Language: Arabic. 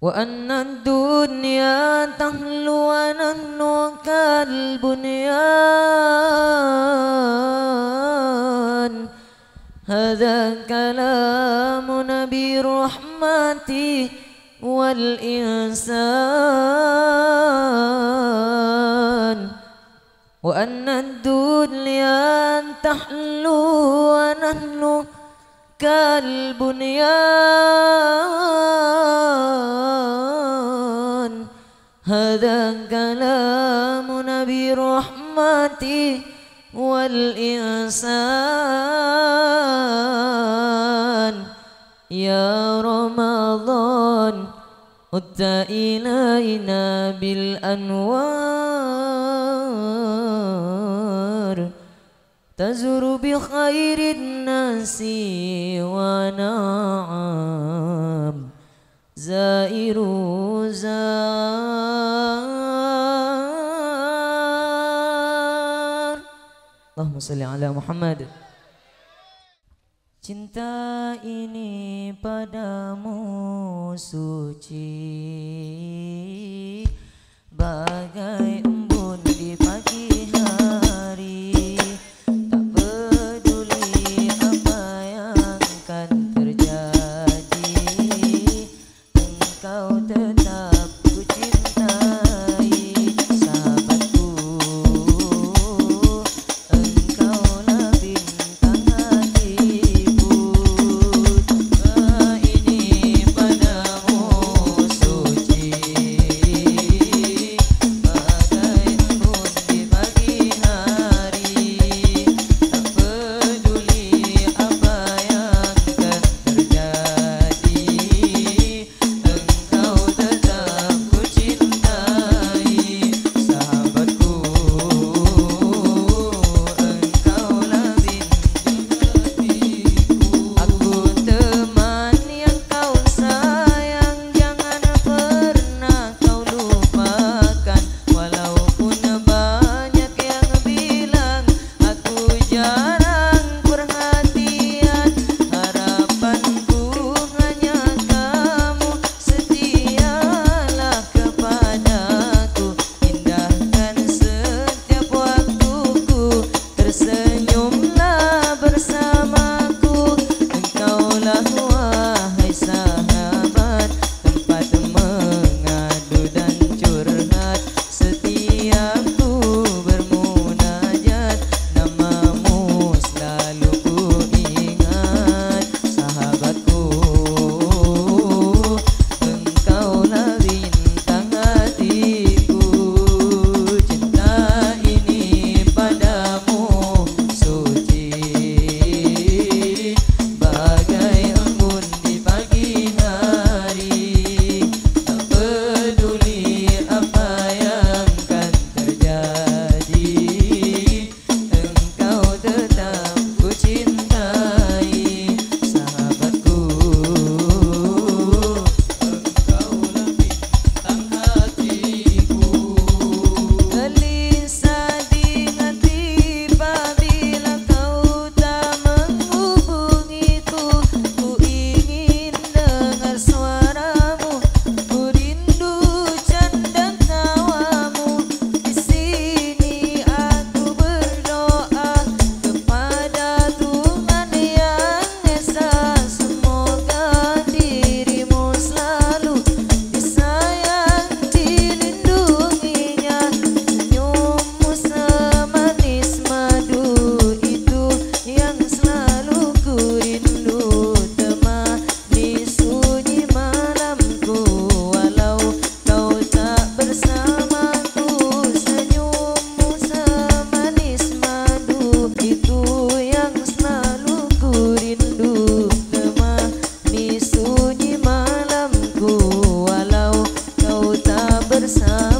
وأن الدنيا تهلو ونحن كالبنيان. هذا كلام نبي الرحمة والإنسان. وأن الدنيا تحلو ونحن كالبنيان هذا كلام نبي الرحمة والإنسان. يا رمضان عدت إلينا بالأنوار. تزر بخير الناس ونعم زائر زار اللهم صل على محمد. Cinta ini padamu suci. Bagai the sun.